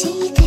see